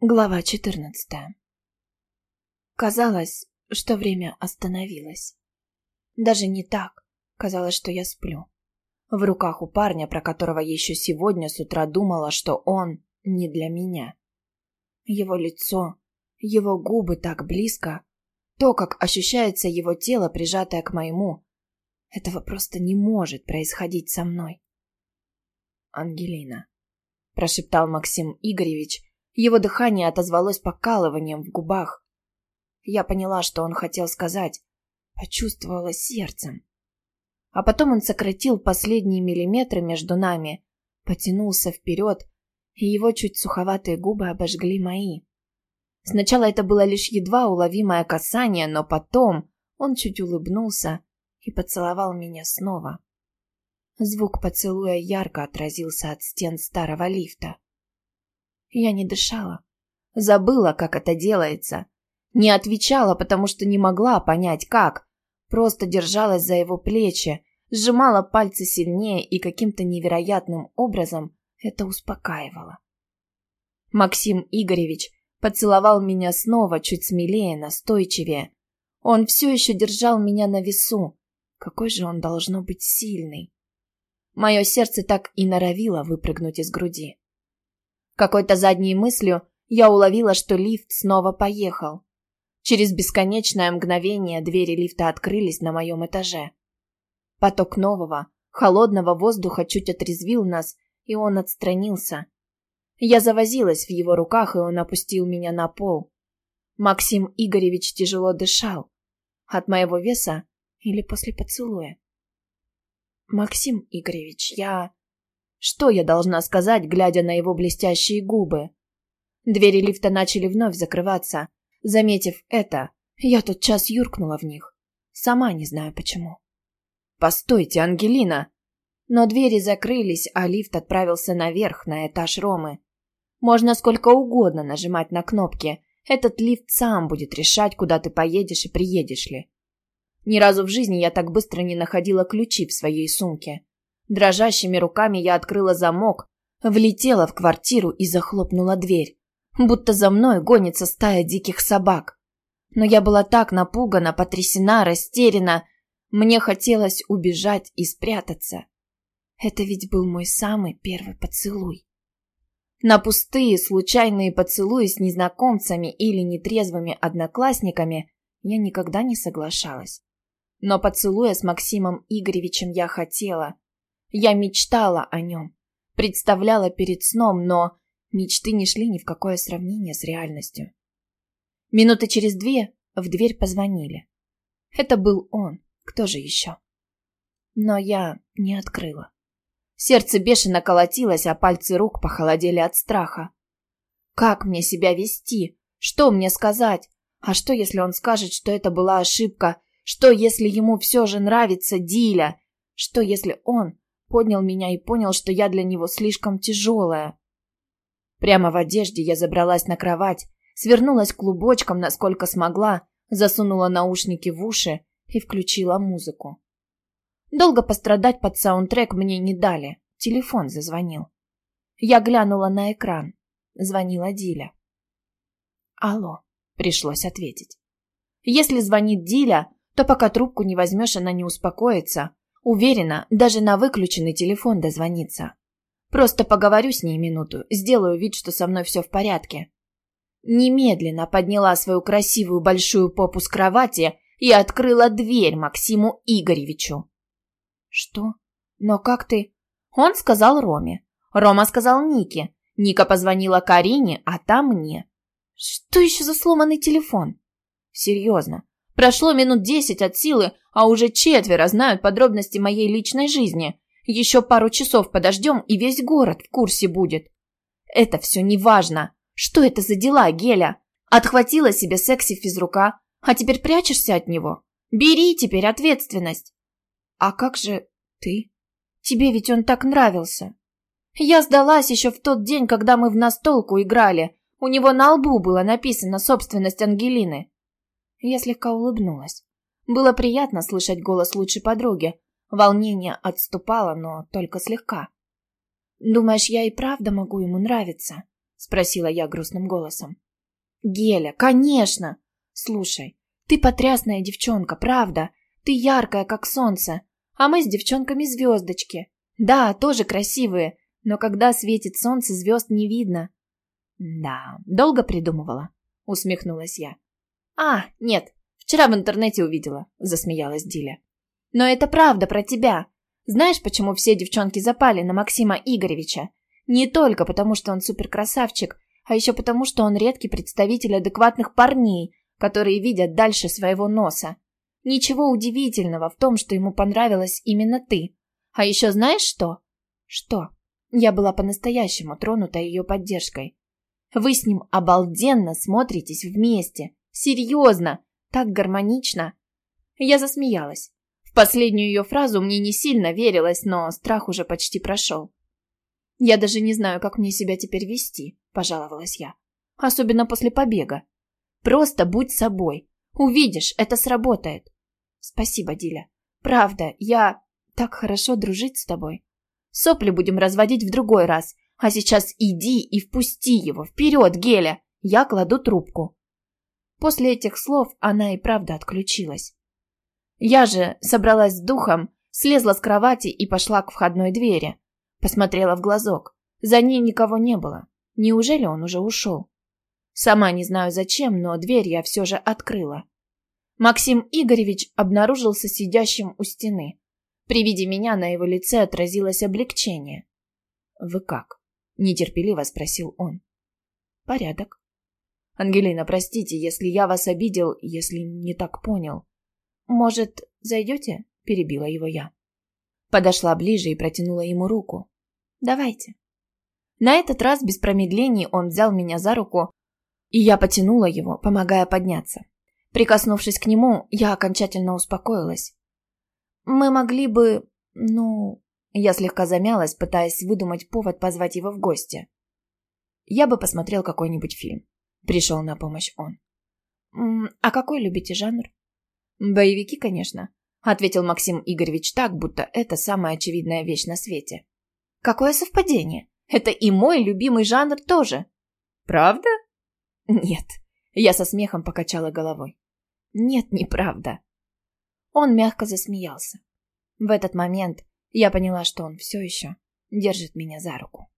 Глава 14. Казалось, что время остановилось. Даже не так. Казалось, что я сплю. В руках у парня, про которого еще сегодня с утра думала, что он не для меня. Его лицо, его губы так близко, то, как ощущается его тело, прижатое к моему. Этого просто не может происходить со мной. «Ангелина», – прошептал Максим Игоревич, его дыхание отозвалось покалыванием в губах. Я поняла, что он хотел сказать. Почувствовала сердцем. А потом он сократил последние миллиметры между нами, потянулся вперед, и его чуть суховатые губы обожгли мои. Сначала это было лишь едва уловимое касание, но потом он чуть улыбнулся и поцеловал меня снова. Звук поцелуя ярко отразился от стен старого лифта. Я не дышала. Забыла, как это делается. Не отвечала, потому что не могла понять, как. Просто держалась за его плечи, сжимала пальцы сильнее и каким-то невероятным образом это успокаивало. Максим Игоревич поцеловал меня снова чуть смелее, настойчивее. Он все еще держал меня на весу. Какой же он должно быть сильный. Мое сердце так и норовило выпрыгнуть из груди. Какой-то задней мыслью я уловила, что лифт снова поехал. Через бесконечное мгновение двери лифта открылись на моем этаже. Поток нового, холодного воздуха чуть отрезвил нас, и он отстранился. Я завозилась в его руках, и он опустил меня на пол. Максим Игоревич тяжело дышал. От моего веса или после поцелуя? Максим Игоревич, я... Что я должна сказать, глядя на его блестящие губы? Двери лифта начали вновь закрываться. Заметив это, я тотчас юркнула в них. Сама не знаю почему. «Постойте, Ангелина!» Но двери закрылись, а лифт отправился наверх, на этаж Ромы. Можно сколько угодно нажимать на кнопки. Этот лифт сам будет решать, куда ты поедешь и приедешь ли. Ни разу в жизни я так быстро не находила ключи в своей сумке. Дрожащими руками я открыла замок, влетела в квартиру и захлопнула дверь, будто за мной гонится стая диких собак. Но я была так напугана, потрясена, растеряна. Мне хотелось убежать и спрятаться. Это ведь был мой самый первый поцелуй. На пустые, случайные поцелуи с незнакомцами или нетрезвыми одноклассниками я никогда не соглашалась. Но поцелуя с Максимом Игоревичем я хотела, я мечтала о нем, представляла перед сном, но мечты не шли ни в какое сравнение с реальностью. Минуты через две в дверь позвонили. Это был он, кто же еще? Но я не открыла. Сердце бешено колотилось, а пальцы рук похолодели от страха. Как мне себя вести? Что мне сказать? А что, если он скажет, что это была ошибка? Что, если ему все же нравится Диля? Что, если он поднял меня и понял, что я для него слишком тяжелая. Прямо в одежде я забралась на кровать, свернулась клубочком, насколько смогла, засунула наушники в уши и включила музыку. Долго пострадать под саундтрек мне не дали. Телефон зазвонил. Я глянула на экран. Звонила Диля. «Алло», — пришлось ответить. Если звонит Диля, то пока трубку не возьмешь, она не успокоится, Уверена, даже на выключенный телефон дозвониться. Просто поговорю с ней минуту, сделаю вид, что со мной все в порядке. Немедленно подняла свою красивую большую попу с кровати и открыла дверь Максиму Игоревичу. Что? Но как ты? Он сказал Роме. Рома сказал Нике. Ника позвонила Карине, а та мне. Что еще за сломанный телефон? Серьезно, Прошло минут десять от силы, а уже четверо знают подробности моей личной жизни. Еще пару часов подождем, и весь город в курсе будет. Это все не важно. Что это за дела, Геля? Отхватила себе секси физрука, а теперь прячешься от него. Бери теперь ответственность. А как же ты? Тебе ведь он так нравился. Я сдалась еще в тот день, когда мы в настолку играли. У него на лбу было написано «Собственность Ангелины». Я слегка улыбнулась. Было приятно слышать голос лучшей подруги. Волнение отступало, но только слегка. «Думаешь, я и правда могу ему нравиться?» спросила я грустным голосом. Геля, конечно. Слушай, ты потрясная девчонка, правда? Ты яркая, как солнце. А мы с девчонками звездочки. Да, тоже красивые, но когда светит солнце, звезд не видно. Да, долго придумывала, усмехнулась я. А, нет, вчера в интернете увидела, засмеялась Диля. Но это правда про тебя. Знаешь, почему все девчонки запали на Максима Игоревича? Не только потому, что он суперкрасавчик, а еще потому, что он редкий представитель адекватных парней, которые видят дальше своего носа. Ничего удивительного в том, что ему понравилась именно ты. А еще знаешь что? Что? Я была по-настоящему тронута ее поддержкой. Вы с ним обалденно смотритесь вместе. Серьезно. Так гармонично. Я засмеялась. В последнюю ее фразу мне не сильно верилось, но страх уже почти прошел. «Я даже не знаю, как мне себя теперь вести», – пожаловалась я. «Особенно после побега. Просто будь собой. Увидишь, это сработает». «Спасибо, Диля. Правда, я... Так хорошо дружить с тобой. Сопли будем разводить в другой раз. А сейчас иди и впусти его. Вперед, Геля! Я кладу трубку». После этих слов она и правда отключилась. Я же собралась с духом, слезла с кровати и пошла к входной двери. Посмотрела в глазок. За ней никого не было. Неужели он уже ушел? Сама не знаю зачем, но дверь я все же открыла. Максим Игоревич обнаружился сидящим у стены. При виде меня на его лице отразилось облегчение. «Вы как?» – нетерпеливо спросил он. «Порядок». «Ангелина, простите, если я вас обидел, если не так понял». «Может, зайдете?» – перебила его я. Подошла ближе и протянула ему руку. «Давайте». На этот раз без промедлений он взял меня за руку, и я потянула его, помогая подняться. Прикоснувшись к нему, я окончательно успокоилась. «Мы могли бы... ну...» Я слегка замялась, пытаясь выдумать повод позвать его в гости. «Я бы посмотрел какой-нибудь фильм». Пришел на помощь он. «А какой любите жанр?» «Боевики, конечно ответил Максим Игоревич так, будто это самая очевидная вещь на свете. Какое совпадение? Это и мой любимый жанр тоже. Правда? Нет. Я со смехом покачала головой. Нет, неправда. Он мягко засмеялся. В этот момент я поняла, что он все еще держит меня за руку.